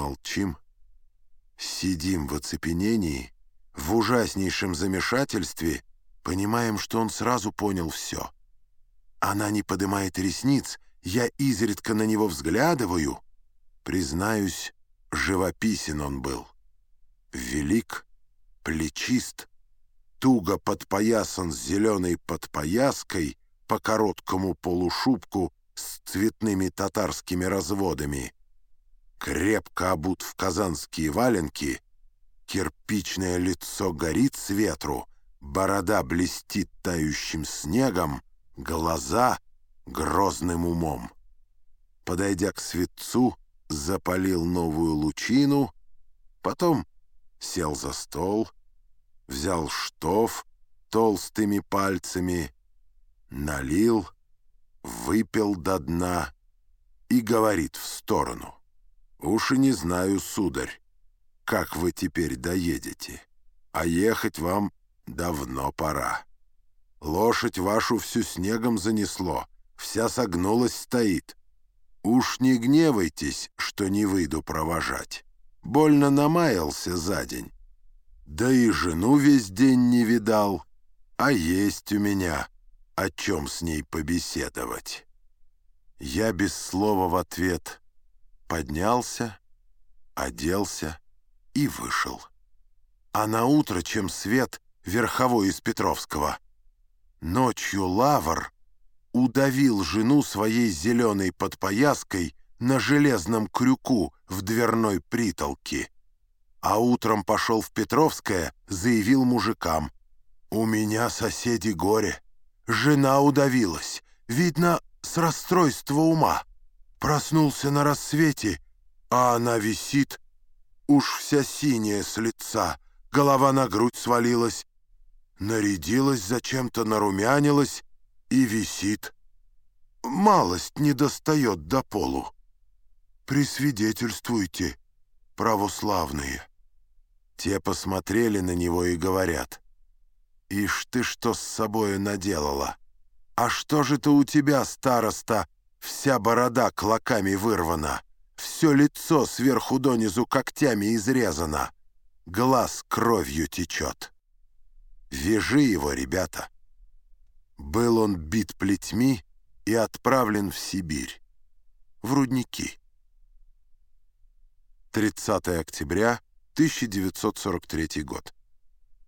Молчим, сидим в оцепенении, в ужаснейшем замешательстве, понимаем, что он сразу понял все. Она не поднимает ресниц, я изредка на него взглядываю. Признаюсь, живописен он был. Велик, плечист, туго подпоясан с зеленой подпояской по короткому полушубку с цветными татарскими разводами. Крепко обут в казанские валенки, кирпичное лицо горит с ветру, борода блестит тающим снегом, глаза грозным умом. Подойдя к светцу, запалил новую лучину, потом сел за стол, взял штоф толстыми пальцами, налил, выпил до дна и говорит в сторону. «Уж и не знаю, сударь, как вы теперь доедете, а ехать вам давно пора. Лошадь вашу всю снегом занесло, вся согнулась стоит. Уж не гневайтесь, что не выйду провожать. Больно намаялся за день. Да и жену весь день не видал, а есть у меня о чем с ней побеседовать. Я без слова в ответ поднялся, оделся и вышел. А на утро, чем свет верховой из Петровского, ночью лавр удавил жену своей зеленой подпояской на железном крюку в дверной притолке. А утром пошел в Петровское, заявил мужикам. «У меня соседи горе. Жена удавилась. Видно, с расстройства ума. Проснулся на рассвете, а она висит, уж вся синяя с лица, голова на грудь свалилась, нарядилась зачем-то, нарумянилась и висит. Малость не достает до полу. Присвидетельствуйте, православные. Те посмотрели на него и говорят, «Ишь ты что с собою наделала? А что же ты у тебя, староста, вся борода клоками вырвана, все лицо сверху донизу когтями изрезано, глаз кровью течет? Вяжи его, ребята!» Был он бит плетьми и отправлен в Сибирь, в рудники. 30 октября 1943 год.